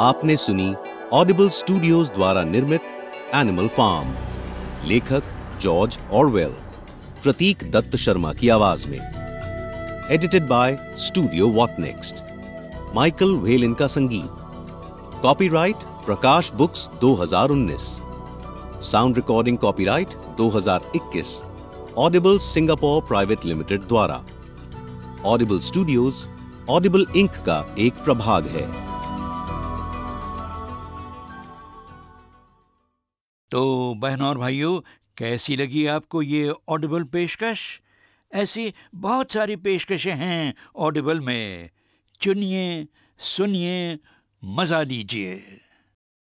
आपने सुनी Audible Studios द्वारा निर्मित एनिमल फार्म लेखक जॉर्ज ऑरवेल प्रतीक दत्त शर्मा की आवाज़ में। Edited by Studio What Next Michael Welin का संगीत। Copyright Prakash Books 2019 sound recording copyright 2021 Audible Singapore Private Limited द्वारा। ऑडिबल स्टूडियोज ऑडिबल इंक का एक प्रभाग है। तो बहनों और भाइयों, कैसी लगी आपको ये ऑडिबल पेशकश? ऐसी बहुत सारी पेशकशें हैं ऑडिबल में। चुनिए, सुनिए, मज़ा लीजिए।